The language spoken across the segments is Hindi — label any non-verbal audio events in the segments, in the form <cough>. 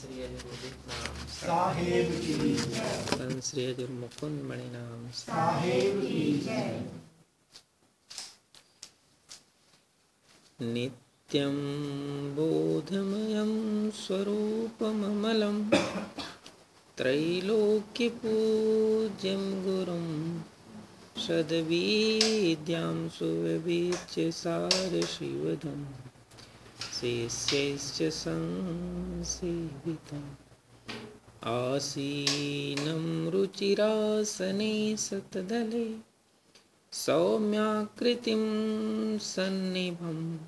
श्री नाम साहेब की जय तं श्री अजय मुकुंद मणि नाम साहेब की नित्यं बोधमयं स्वरूपममलं त्रैलोक्यपूज्यं गुरुं सद्विद्यां सुविवेच्य सारशिवधम्। शिष्यैश्च संसेवितम् आसीनं रुचिरासने सतदले सौम्याकृतिं सन्निभं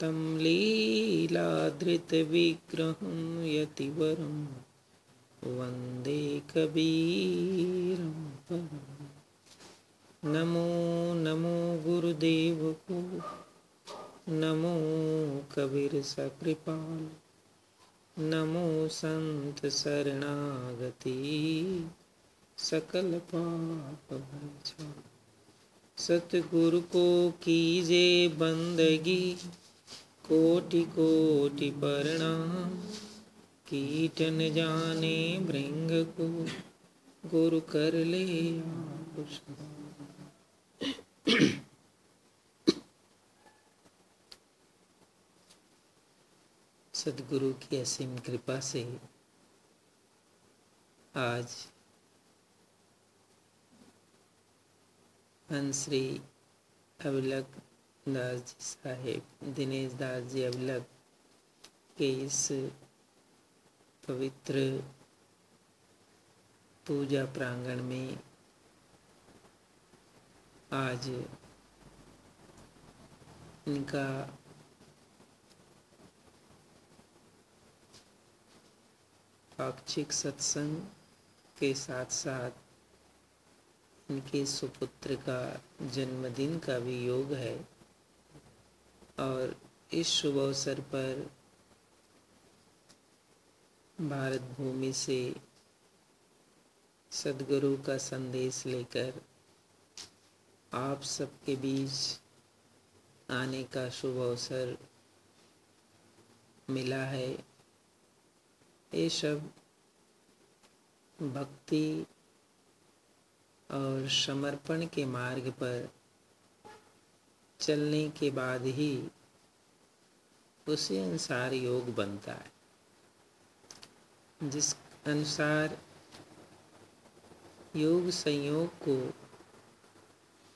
तं लीलाधृतविग्रहं यतिवरं वन्दे कबीरं परम्। नमो नमो गुरुदेवको नमो कबीर सकृपाल, नमो संत शरणागति, सकल पाप सतगुरु को कीजे बंदगी, कोटि कोटि प्रणाम। कीटन जाने भृंग को, गुरु कर ले आप सदगुरु की असीम कृपा से आज हंसश्री अवलक दास जी साहेब, दिनेश दास जी अवलक के इस पवित्र पूजा प्रांगण में आज इनका पाक्षिक सत्संग के साथ साथ इनके सुपुत्र का जन्मदिन का भी योग है। और इस शुभ अवसर पर भारत भूमि से सदगुरु का संदेश लेकर आप सबके बीच आने का शुभ अवसर मिला है। ये सब भक्ति और समर्पण के मार्ग पर चलने के बाद ही उसी अनुसार योग बनता है। जिस अनुसार योग संयोग को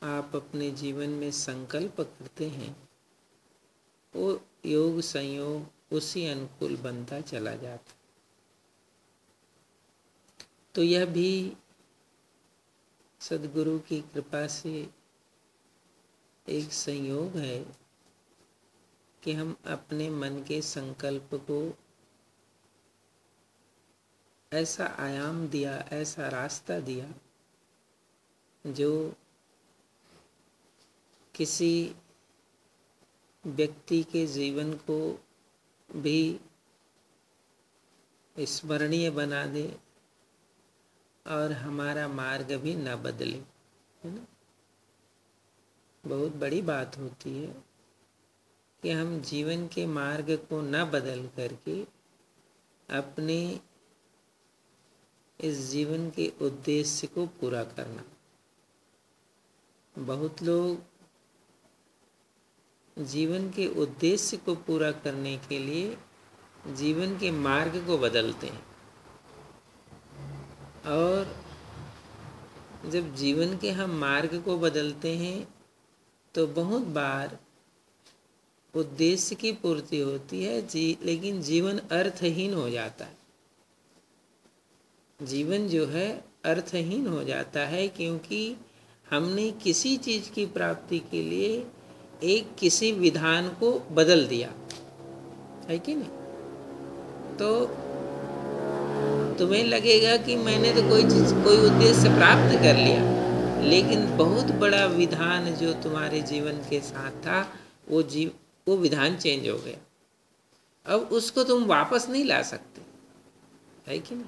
आप अपने जीवन में संकल्प करते हैं, वो योग संयोग उसी अनुकूल बनता चला जाता तो यह भी सदगुरु की कृपा से एक संयोग है कि हम अपने मन के संकल्प को ऐसा आयाम दिया, ऐसा रास्ता दिया, जो किसी व्यक्ति के जीवन को भी स्मरणीय बना दे और हमारा मार्ग भी न बदले, है ना? बहुत बड़ी बात होती है कि हम जीवन के मार्ग को न बदल करके अपने इस जीवन के उद्देश्य को पूरा करना। बहुत लोग जीवन के उद्देश्य को पूरा करने के लिए जीवन के मार्ग को बदलते हैं। और जब जीवन के हम मार्ग को बदलते हैं तो बहुत बार उद्देश्य की पूर्ति होती है, जी, लेकिन जीवन अर्थहीन हो जाता है। जीवन जो है अर्थहीन हो जाता है क्योंकि हमने किसी चीज़ की प्राप्ति के लिए एक किसी विधान को बदल दिया। है कि नहीं? तो तुम्हें लगेगा कि मैंने तो कोई चीज़, कोई उद्देश्य प्राप्त कर लिया। लेकिन बहुत बड़ा विधान जो तुम्हारे जीवन के साथ था, वो जीव, वो विधान चेंज हो गया। अब उसको तुम वापस नहीं ला सकते। है कि नहीं?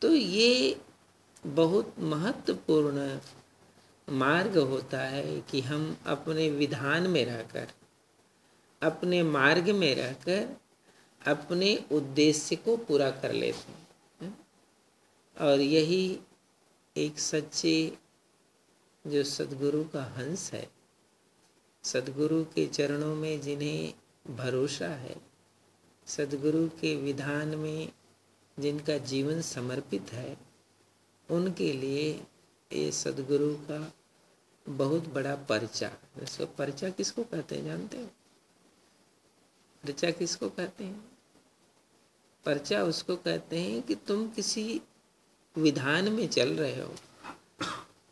तो ये बहुत महत्वपूर्ण मार्ग होता है कि हम अपने विधान में रहकर, अपने मार्ग में रहकर, अपने उद्देश्य को पूरा कर लेते हैं। और यही एक सच्चे जो सदगुरु का हंस है, सदगुरु के चरणों में जिन्हें भरोसा है, सदगुरु के विधान में जिनका जीवन समर्पित है, उनके लिए ये सदगुरु का बहुत बड़ा पर्चा इसको पर्चा किसको कहते हैं, जानते हो? पर्चा किसको कहते हैं? पर्चा उसको कहते हैं कि तुम किसी विधान में चल रहे हो।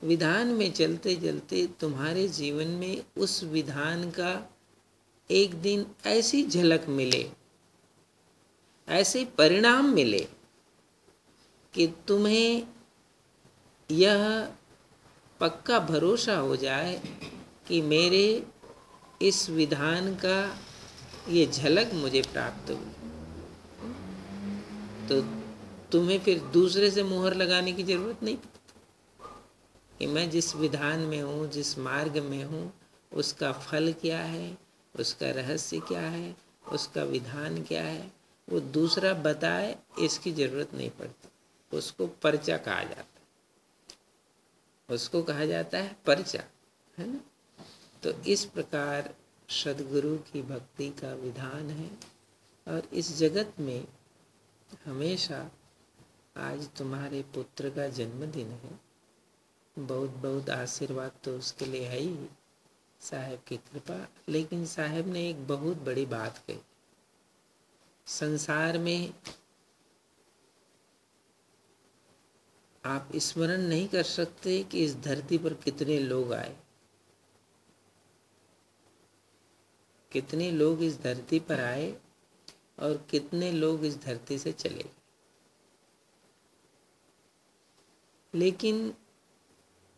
विधान में चलते चलते तुम्हारे जीवन में उस विधान का एक दिन ऐसी झलक मिले, ऐसे परिणाम मिले कि तुम्हें यह पक्का भरोसा हो जाए कि मेरे इस विधान का ये झलक मुझे प्राप्त हुई। तो तुम्हें फिर दूसरे से मुहर लगाने की ज़रूरत नहीं? कि मैं जिस विधान में हूँ, जिस मार्ग में हूँ, उसका फल क्या है, उसका रहस्य क्या है, उसका विधान क्या है, वो दूसरा बताए, इसकी ज़रूरत नहीं पड़ती। उसको पर्चा कहा जाता है। उसको कहा जाता है पर्चा, है ना? तो इस प्रकार सदगुरु की भक्ति का विधान है। और इस जगत में हमेशा आज तुम्हारे पुत्र का जन्मदिन है। बहुत बहुत आशीर्वाद तो उसके लिए है ही, साहेब की कृपा। लेकिन साहेब ने एक बहुत बड़ी बात कही। संसार में आप स्मरण नहीं कर सकते कि इस धरती पर कितने लोग आए। कितने लोग इस धरती पर आए और कितने लोग इस धरती से चले लेकिन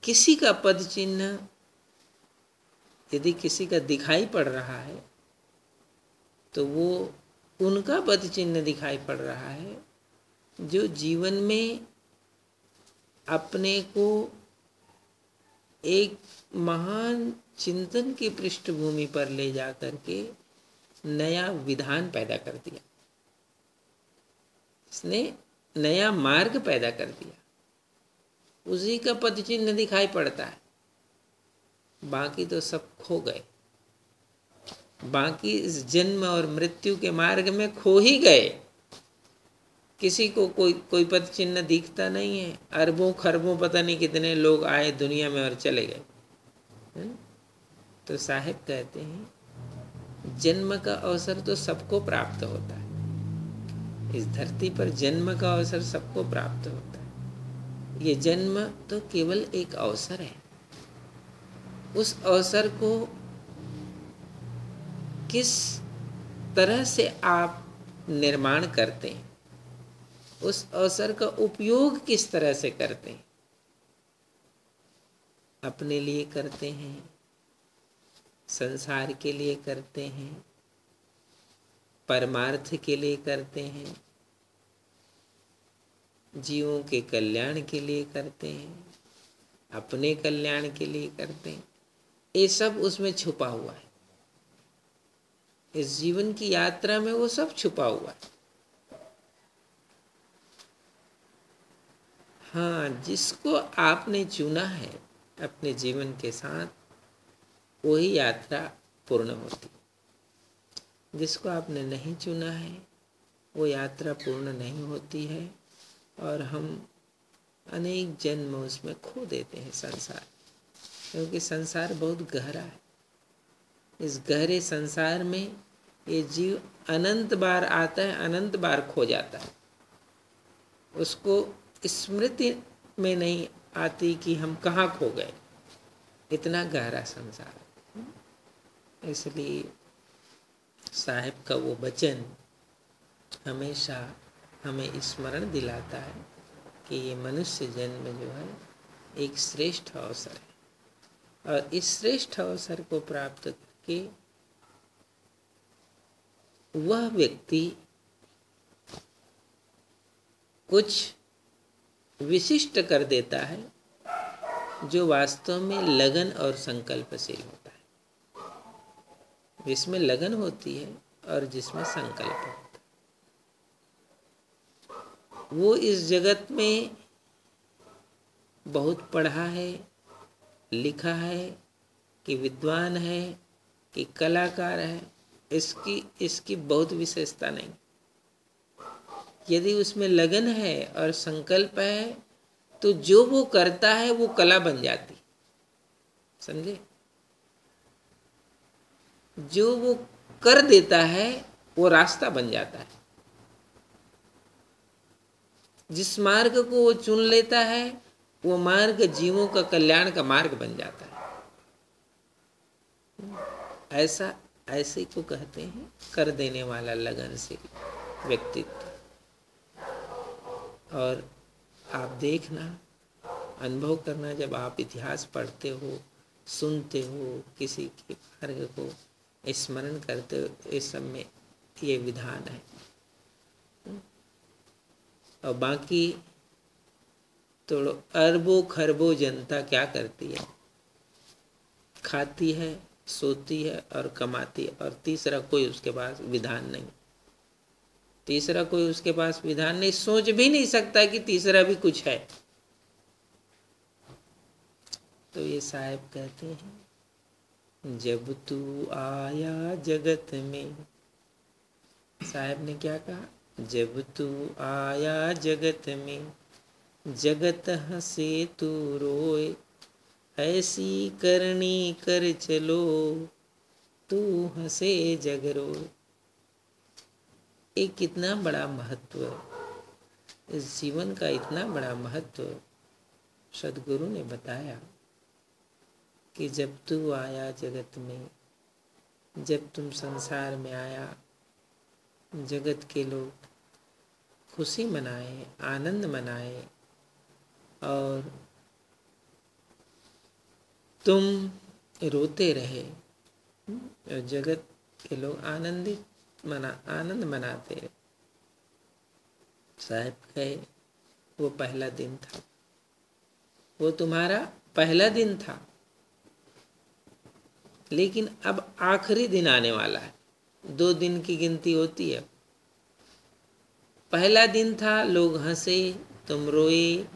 किसी का पद चिन्ह यदि किसी का दिखाई पड़ रहा है तो वो उनका पद चिन्ह दिखाई पड़ रहा है, जो जीवन में अपने को एक महान चिंतन की पृष्ठभूमि पर ले जा करके नया विधान पैदा कर दिया। इसने नया मार्ग पैदा कर दिया। उसी का पद चिन्ह दिखाई पड़ता है। बाकी तो सब खो गए। बाकी इस जन्म और मृत्यु के मार्ग में खो ही गए। किसी को कोई कोई पद चिन्ह दिखता नहीं है। अरबों, खरबों पता नहीं कितने लोग आए दुनिया में और चले गए। तो साहेब कहते हैं, जन्म का अवसर तो सबको प्राप्त होता है। इस धरती पर जन्म का अवसर सबको प्राप्त होता है। ये जन्म तो केवल एक अवसर है। उस अवसर को किस तरह से आप निर्माण करते हैं? उस अवसर का उपयोग किस तरह से करते हैं? अपने लिए करते हैं, संसार के लिए करते हैं, परमार्थ के लिए करते हैं जीवों के कल्याण के लिए करते हैं, अपने कल्याण के लिए करते हैं। ये सब उसमें छुपा हुआ है। इस जीवन की यात्रा में वो सब छुपा हुआ है। हाँ जिसको आपने चुना है अपने जीवन के साथ, वही यात्रा पूर्ण होती जिसको आपने नहीं चुना है, वो यात्रा पूर्ण नहीं होती है। और हम अनेक जन्म उसमें खो देते हैं संसार, क्योंकि संसार बहुत गहरा है। इस गहरे संसार में ये जीव अनंत बार आता है, अनंत बार खो जाता है। उसको स्मृति में नहीं आती कि हम कहाँ खो गए। इतना गहरा संसार इसलिए साहेब का वो वचन हमेशा हमें स्मरण दिलाता है कि ये मनुष्य जन्म जो है, एक श्रेष्ठ अवसर है। और इस श्रेष्ठ अवसर को प्राप्त करके वह व्यक्ति कुछ विशिष्ट कर देता है, जो वास्तव में लगन और संकल्पशील होता है। जिसमें लगन होती है और जिसमें संकल्प होता है। वो इस जगत में बहुत पढ़ा है, लिखा है कि विद्वान है, कि कलाकार है, इसकी इसकी बहुत विशेषता नहीं। यदि उसमें लगन है और संकल्प है तो जो वो करता है, वो कला बन जाती। समझे? जो वो कर देता है, वो रास्ता बन जाता है। जिस मार्ग को वो चुन लेता है, वो मार्ग जीवों का कल्याण का मार्ग बन जाता है। ऐसा, ऐसे को कहते हैं, कर देने वाला लगन से व्यक्तित्व। और आप देखना, अनुभव करना, जब आप इतिहास पढ़ते हो, सुनते हो, किसी के मार्ग को स्मरण करते हो, इस सब में ये विधान है। और बाकी तो अरबों खरबों जनता क्या करती है? खाती है, सोती है और कमाती है। और तीसरा कोई उसके पास विधान नहीं। तीसरा कोई उसके पास विधान नहीं। सोच भी नहीं सकता कि तीसरा भी कुछ है। तो ये साहेब कहते हैं, जब तू आया जगत में, साहेब ने क्या कहा? जब तू आया जगत में, जगत हंसे तू रोए, ऐसी करनी कर चलो, तू हंसे जग रोए। एक कितना बड़ा महत्व इस जीवन का इतना बड़ा महत्व सदगुरु ने बताया कि जब तू आया जगत में, जब तुम संसार में आया जगत के लोग खुशी मनाए, आनंद मनाए और तुम रोते रहे। जगत के लोग आनंदित मना, आनंद मनाते रहे साहब कहे, वो पहला दिन था। वो तुम्हारा पहला दिन था। लेकिन अब आखिरी दिन आने वाला है। दो दिन की गिनती होती है। पहला दिन था, लोग हंसे, तुम रोए,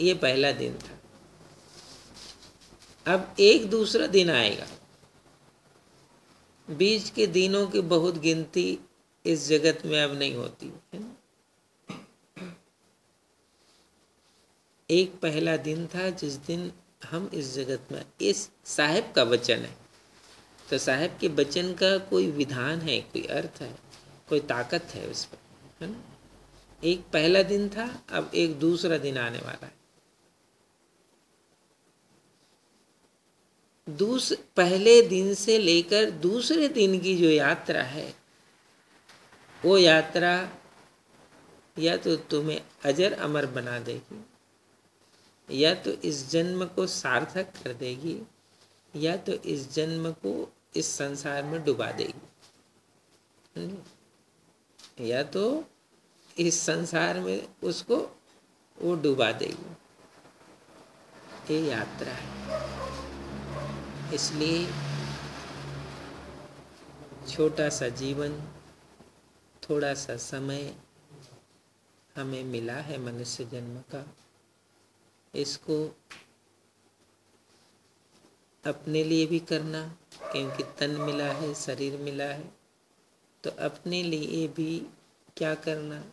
ये पहला दिन था। अब एक दूसरा दिन आएगा। बीच के दिनों की बहुत गिनती इस जगत में अब नहीं होती, है एक पहला दिन था, जिस दिन हम इस जगत में, इस साहेब का वचन है। तो साहब के वचन का कोई विधान है, कोई अर्थ है, कोई ताकत है उस पर, है ना? एक पहला दिन था, अब एक दूसरा दिन आने वाला है। दूस, पहले दिन से लेकर दूसरे दिन की जो यात्रा है, वो यात्रा या तो तुम्हें अजर अमर बना देगी, या तो इस जन्म को सार्थक कर देगी, या तो इस जन्म को इस संसार में डुबा देगी। या तो इस संसार में उसको वो डुबा देगी। ये यात्रा है। इसलिए छोटा सा जीवन, थोड़ा सा समय हमें मिला है मनुष्य जन्म का। इसको अपने लिए भी करना क्योंकि तन मिला है, शरीर मिला है। तो अपने लिए भी क्या करना?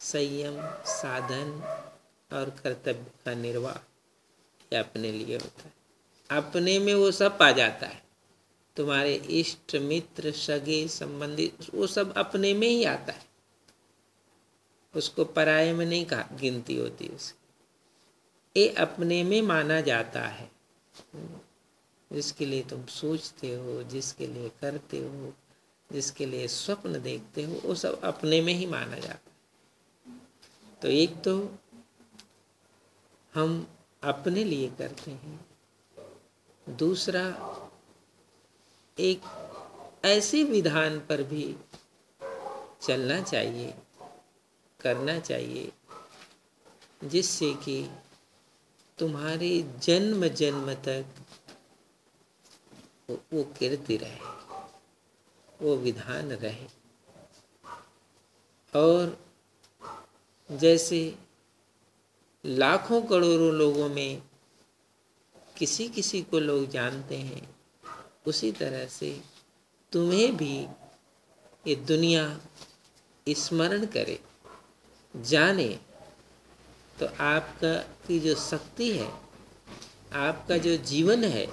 संयम, साधन और कर्तव्य का निर्वाह ये अपने लिए होता है। अपने में वो सब पा जाता है। तुम्हारे इष्ट, मित्र, सगे संबंधी वो सब अपने में ही आता है। उसको पराये में नहीं कहा, गिनती होती उसकी। ये अपने में माना जाता है। जिसके लिए तुम सोचते हो, जिसके लिए करते हो, जिसके लिए स्वप्न देखते हो, वो सब अपने में ही माना जाता है। तो एक तो हम अपने लिए करते हैं, दूसरा एक ऐसे विधान पर भी चलना चाहिए, करना चाहिए, जिससे कि तुम्हारे जन्म जन्म तक वो, वो कीर्ति रहे वो विधान रहे। और जैसे लाखों करोड़ों लोगों में किसी किसी को लोग जानते हैं उसी तरह से तुम्हें भी ये दुनिया स्मरण करे जाने। तो आपका की जो शक्ति है आपका जो जीवन है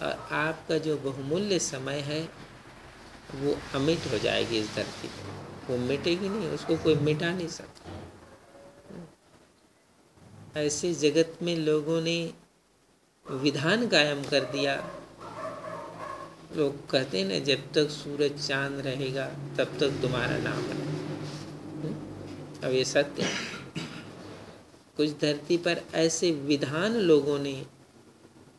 और आपका जो बहुमूल्य समय है, वो अमिट हो जाएगी इस धरती पर वो मिटेगी नहीं, उसको कोई मिटा नहीं सकता। ऐसे जगत में लोगों ने विधान कायम कर दिया। लोग कहते हैं ना, जब तक सूरज चाँद रहेगा, तब तक तुम्हारा नाम है? अब ये सत्य कुछ धरती पर ऐसे विधान लोगों ने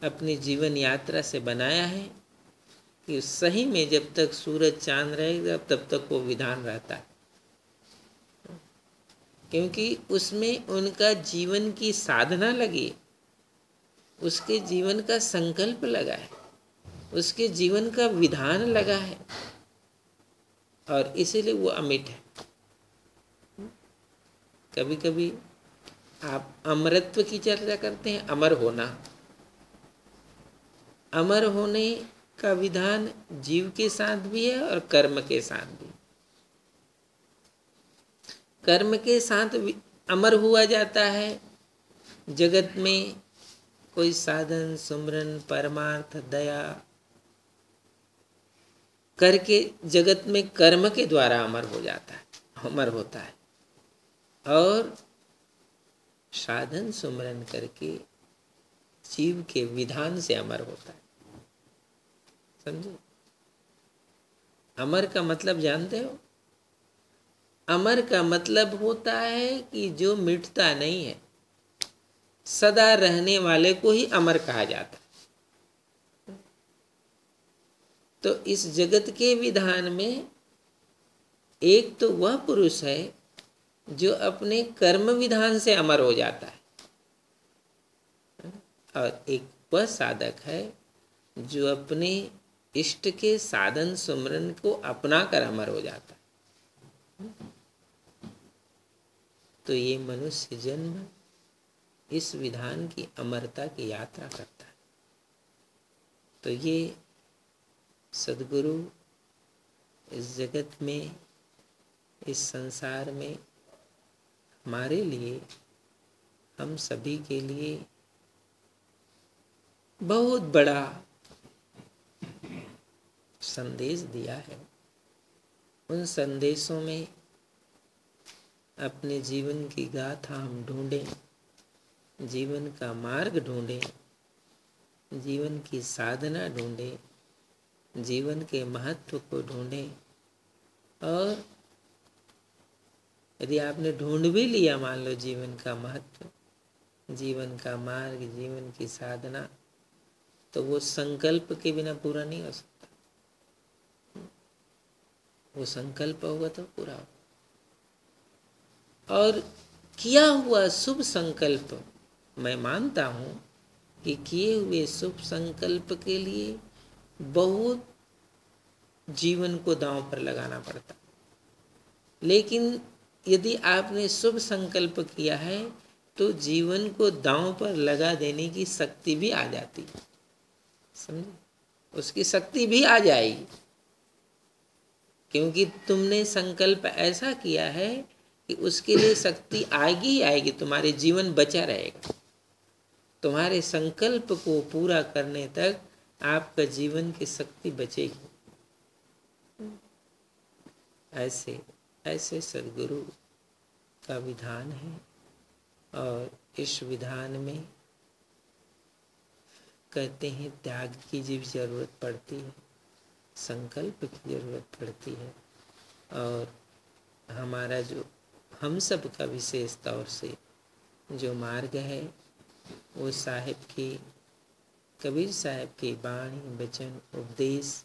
अपनी जीवन यात्रा से बनाया है कि सही में जब तक सूरज चाँद रहेगा, तब तक वो विधान रहता है। क्योंकि उसमें उनका जीवन की साधना लगी उसके जीवन का संकल्प लगा है। उसके जीवन का विधान लगा है। और इसीलिए वो अमिट है। कभी कभी आप अमरत्व की चर्चा करते हैं, अमर होना। अमर होने का विधान जीव के साथ भी है और कर्म के साथ भी। कर्म के साथ अमर हुआ जाता है। जगत में कोई साधन, सुमरन, परमार्थ, दया करके जगत में कर्म के द्वारा अमर हो जाता है, अमर होता है। और साधन, सुमरन करके जीव के विधान से अमर होता है। समझे। अमर का मतलब जानते हो? अमर का मतलब होता है कि जो मिटता नहीं है, सदा रहने वाले को ही अमर कहा जाता है। तो इस जगत के विधान में एक तो वह पुरुष है जो अपने कर्म विधान से अमर हो जाता है। और एक वह साधक है जो अपने इष्ट के साधन सुमरन को अपना कर अमर हो जाता तो ये मनुष्य जन्म इस विधान की अमरता की यात्रा करता है। तो ये सदगुरु इस जगत में, इस संसार में हमारे लिए, हम सभी के लिए बहुत बड़ा संदेश दिया है। उन संदेशों में अपने जीवन की गाथा हम ढूंढें, जीवन का मार्ग ढूंढें, जीवन की साधना ढूंढें, जीवन के महत्व को ढूंढें। और यदि आपने ढूंढ भी लिया, मान लो जीवन का महत्व, जीवन का मार्ग, जीवन की साधना तो वो संकल्प के बिना पूरा नहीं हो सकता। वो संकल्प होगा तो पूरा होगा। और किया हुआ शुभ संकल्प, मैं मानता हूँ कि किए हुए शुभ संकल्प के लिए बहुत जीवन को दांव पर लगाना पड़ता। लेकिन यदि आपने शुभ संकल्प किया है तो जीवन को दांव पर लगा देने की शक्ति भी आ जाती। समझे? उसकी शक्ति भी आ जाएगी। क्योंकि तुमने संकल्प ऐसा किया है कि उसके लिए शक्ति आएगी ही आएगी, तुम्हारे जीवन बचा रहेगा। तुम्हारे संकल्प को पूरा करने तक आपका जीवन की शक्ति बचेगी। ऐसे ऐसे सदगुरु का विधान है और इस विधान में कहते हैं, त्याग की भी ज़रूरत पड़ती है। संकल्प की ज़रूरत पड़ती है। और हमारा जो, हम सब का विशेष तौर से जो मार्ग है, वो साहिब की, कबीर साहब की वाणी, वचन, उपदेश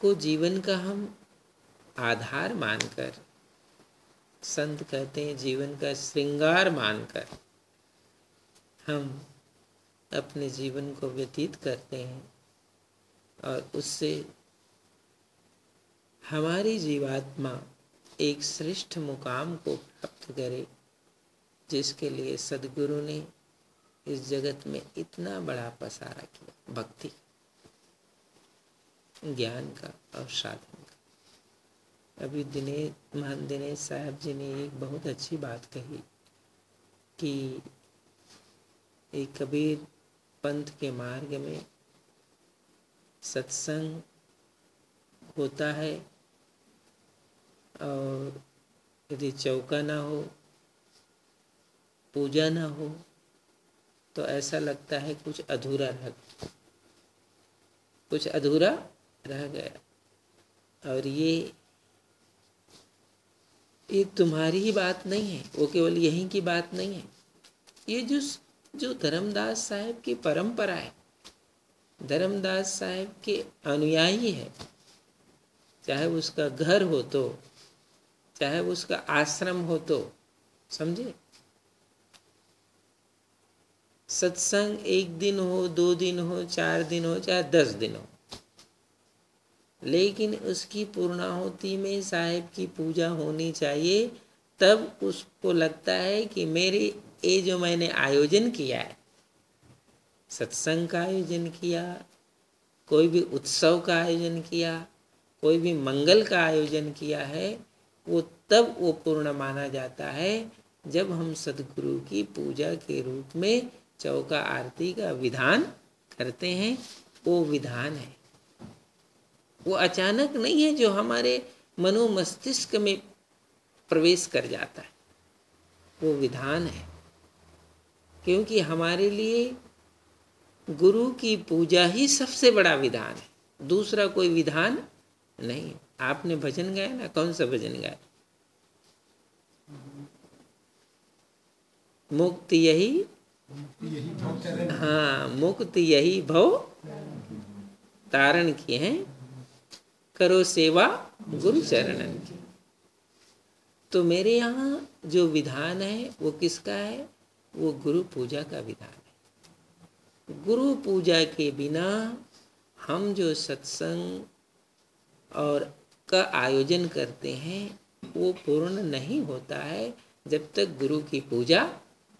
को जीवन का हम आधार मानकर, संत कहते हैं जीवन का श्रृंगार मानकर, हम अपने जीवन को व्यतीत करते हैं। और उससे हमारी जीवात्मा एक श्रेष्ठ मुकाम को प्राप्त करे, जिसके लिए सदगुरु ने इस जगत में इतना बड़ा पसारा किया, भक्ति, ज्ञान का और साधन का। अभी दिनेश, महान दिनेश साहब जी ने एक बहुत अच्छी बात कही कि एक कबीर पंथ के मार्ग में सत्संग होता है और यदि चौका ना हो, पूजा ना हो तो ऐसा लगता है कुछ अधूरा रह कुछ अधूरा रह गया। और ये ये तुम्हारी ही बात नहीं है, वो केवल यहीं की बात नहीं है। ये जो जो धर्मदास साहब की परंपरा है धर्मदास साहब के अनुयायी है। चाहे उसका घर हो तो चाहे उसका आश्रम हो तो समझे? सत्संग एक दिन हो, दो दिन हो, चार दिन हो, चाहे दस दिन हो। लेकिन उसकी पूर्णाहुति में साहेब की पूजा होनी चाहिए, तब उसको लगता है कि मेरे, ये जो मैंने आयोजन किया है सत्संग का आयोजन किया, कोई भी उत्सव का आयोजन किया, कोई भी मंगल का आयोजन किया है, वो तब वो पूर्ण माना जाता है जब हम सदगुरु की पूजा के रूप में चौका आरती का विधान करते हैं। वो विधान है। वो अचानक नहीं है जो हमारे मनो मस्तिष्क में प्रवेश कर जाता है। वो विधान है। क्योंकि हमारे लिए गुरु की पूजा ही सबसे बड़ा विधान है। दूसरा कोई विधान नहीं आपने भजन गाया ना? कौन सा भजन गाया? मुक्त यही? हाँ मुक्त यही भव तारण किए हैं। करो सेवा गुरु चरणन की। तो मेरे यहाँ जो विधान है, वो किसका है? वो गुरु पूजा का विधान गुरु पूजा के बिना हम जो सत्संग और का आयोजन करते हैं, वो पूर्ण नहीं होता है जब तक गुरु की पूजा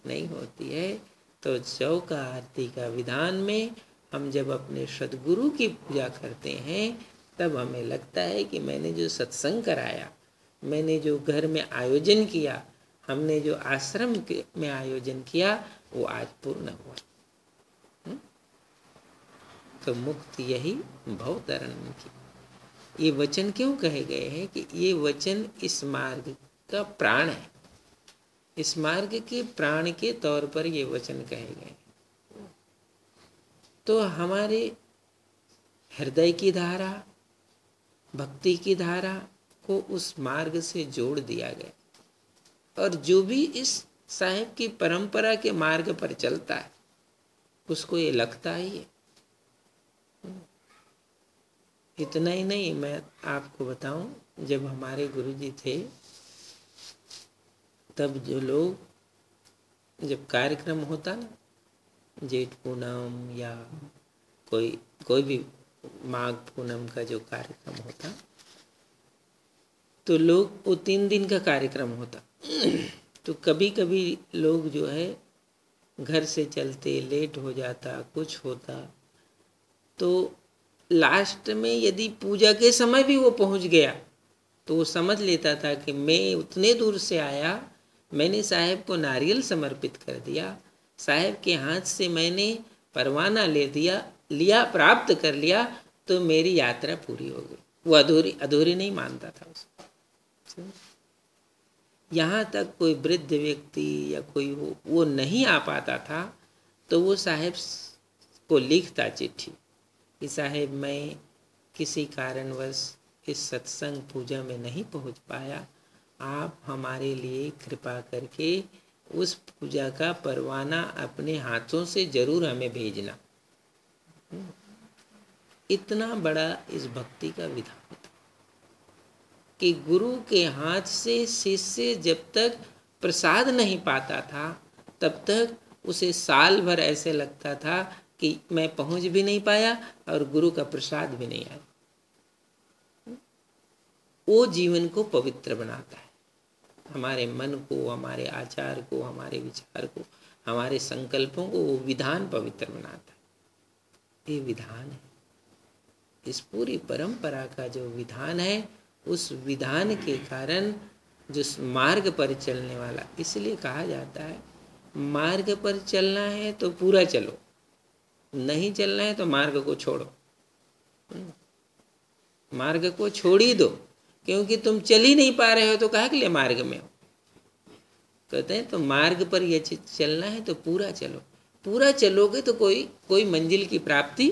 नहीं होती है तो चौका आरती का विधान में हम जब अपने सदगुरु की पूजा करते हैं, तब हमें लगता है कि मैंने जो सत्संग कराया, मैंने जो घर में आयोजन किया, हमने जो आश्रम के में आयोजन किया, वो आज पूर्ण हुआ? तो मुक्ति यही भवतरण की ये वचन क्यों कहे गए हैं कि ये वचन इस मार्ग का प्राण है? इस मार्ग के प्राण के तौर पर ये वचन कहे गए तो हमारे हृदय की धारा, भक्ति की धारा को उस मार्ग से जोड़ दिया गया। और जो भी इस साहेब की परंपरा के मार्ग पर चलता है, उसको ये लगता ही है। इतना ही नहीं, मैं आपको बताऊँ, जब हमारे गुरुजी थे, तब जो लोग, जब कार्यक्रम होता ना, जेठ पूनम या कोई कोई भी माघ पूनम का जो कार्यक्रम होता तो लोग, वो तीन दिन का कार्यक्रम होता। <clears throat> तो कभी कभी लोग जो है, घर से चलते, लेट हो जाता, कुछ होता तो लास्ट में यदि पूजा के समय भी वो पहुँच गया तो वो समझ लेता था कि मैं उतने दूर से आया, मैंने साहेब को नारियल समर्पित कर दिया, साहेब के हाथ से मैंने परवाना ले दिया, लिया, प्राप्त कर लिया तो मेरी यात्रा पूरी हो गई। वो अधूरी अधूरी नहीं मानता था उसको यहाँ तक कोई वृद्ध व्यक्ति या कोई वो नहीं आ पाता था तो वो साहेब को लिखता चिट्ठी। कि साहेब मैं किसी कारणवश इस सत्संग पूजा में नहीं पहुँच पाया। आप हमारे लिए कृपा करके उस पूजा का परवाना अपने हाथों से ज़रूर हमें भेजना। इतना बड़ा इस भक्ति का विधान था कि गुरु के हाथ से शिष्य जब तक प्रसाद नहीं पाता था, तब तक उसे साल भर ऐसे लगता था कि मैं पहुँच भी नहीं पाया और गुरु का प्रसाद भी नहीं आया। वो जीवन को पवित्र बनाता है। हमारे मन को, हमारे आचार को, हमारे विचार को, हमारे संकल्पों को वो विधान पवित्र बनाता है। ये विधान है। इस पूरी परंपरा का जो विधान है, उस विधान के कारण जो मार्ग पर चलने वाला, इसलिए कहा जाता है, मार्ग पर चलना है तो पूरा चलो। नहीं चलना है तो मार्ग को छोड़ो। मार्ग को छोड़ ही दो, क्योंकि तुम चल ही नहीं पा रहे हो तो कहा के लिए मार्ग में हो? कहते हैं तो मार्ग पर यह चीज़ चलना है तो पूरा चलो। पूरा चलोगे तो कोई कोई मंजिल की प्राप्ति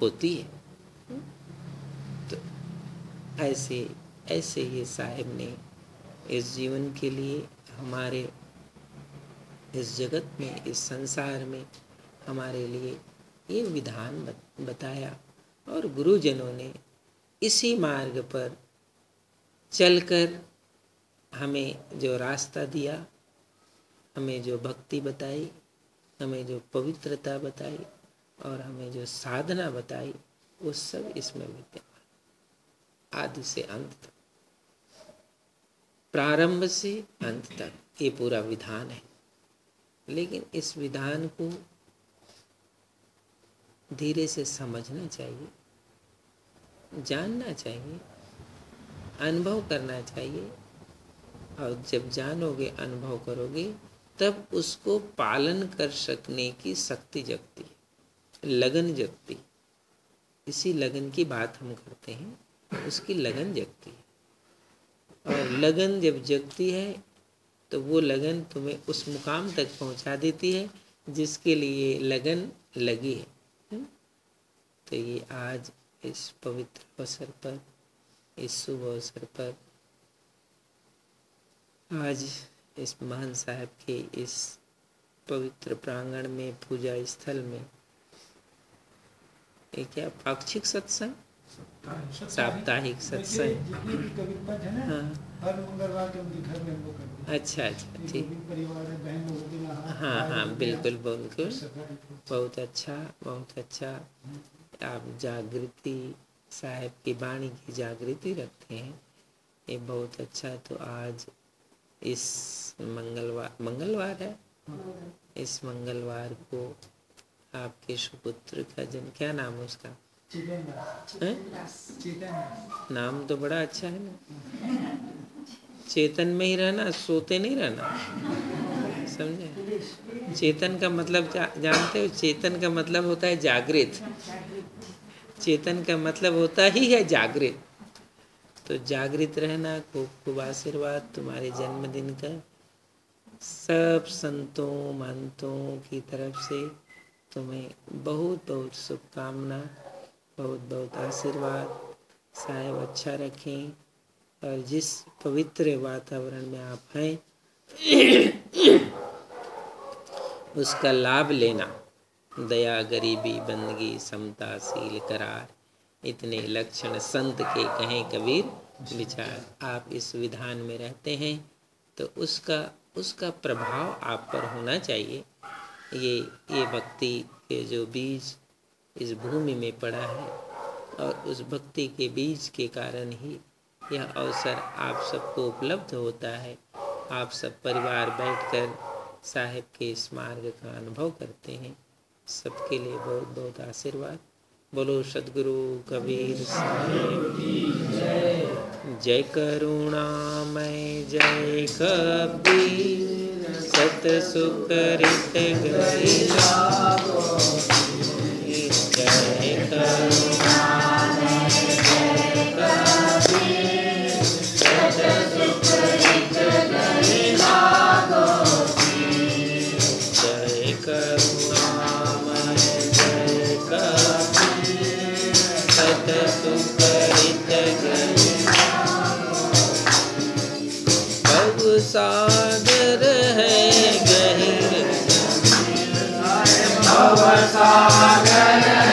होती है। तो ऐसे ऐसे ही साहेब ने इस जीवन के लिए हमारे, इस जगत में, इस संसार में हमारे लिए ये विधान बताया और गुरुजनों ने इसी मार्ग पर चलकर हमें जो रास्ता दिया, हमें जो भक्ति बताई, हमें जो पवित्रता बताई और हमें जो साधना बताई, वो सब इसमें विद्यमान आदि से अंत तक। प्रारंभ से अंत तक ये पूरा विधान है। लेकिन इस विधान को धीरे से समझना चाहिए, जानना चाहिए, अनुभव करना चाहिए। और जब जानोगे, अनुभव करोगे, तब उसको पालन कर सकने की शक्ति जगती है, लगन जगती इसी लगन की बात हम करते हैं, उसकी लगन जगती है। और लगन जब जगती है तो वो लगन तुम्हें उस मुकाम तक पहुँचा देती है, जिसके लिए लगन लगी है। तो ये आज इस पवित्र अवसर पर, इस शुभ अवसर पर। आज इस महान साहब के इस पवित्र प्रांगण में, पूजा स्थल में, ये क्या पाक्षिक सत्संग? साप्ताहिक सत्संग। हाँ। अच्छा अच्छा ठीक। हाँ हाँ बिल्कुल बिल्कुल। बहुत अच्छा बहुत अच्छा। आप जागृति साहब की वाणी की जागृति रखते हैं। ये बहुत अच्छा है। तो आज इस मंगलवार मंगलवार है? इस मंगलवार को आपके सुपुत्र का जन्म क्या नाम है उसका? नाम तो बड़ा अच्छा है ना। चेतन में ही रहना सोते नहीं रहना। <laughs> समझे? चेतन का मतलब जा, जानते हो? चेतन का मतलब होता है जागृत। चेतन का मतलब होता ही है जागृत। तो जागृत रहना खूब खूब आशीर्वाद तुम्हारे जन्मदिन का। सब संतों महंतों की तरफ़ से तुम्हें बहुत बहुत शुभकामना बहुत बहुत आशीर्वाद। साहेब अच्छा रखें और जिस पवित्र वातावरण में आप हैं उसका लाभ लेना। दया गरीबी बंदगी समता सील करार इतने लक्षण संत के कहें कबीर विचार। आप इस विधान में रहते हैं तो उसका उसका प्रभाव आप पर होना चाहिए। ये ये भक्ति के जो बीज इस भूमि में पड़ा है और उस भक्ति के बीज के कारण ही यह अवसर आप सबको उपलब्ध होता है। आप सब परिवार बैठकर साहेब के इस मार्ग का अनुभव करते हैं। सबके लिए बहुत बहुत आशीर्वाद। बोलो, सदगुरु कबीर साहेब जय। करुणा, मैं जय कबीर। सत सुकृत गई सागर है गहिर सागर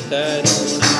जय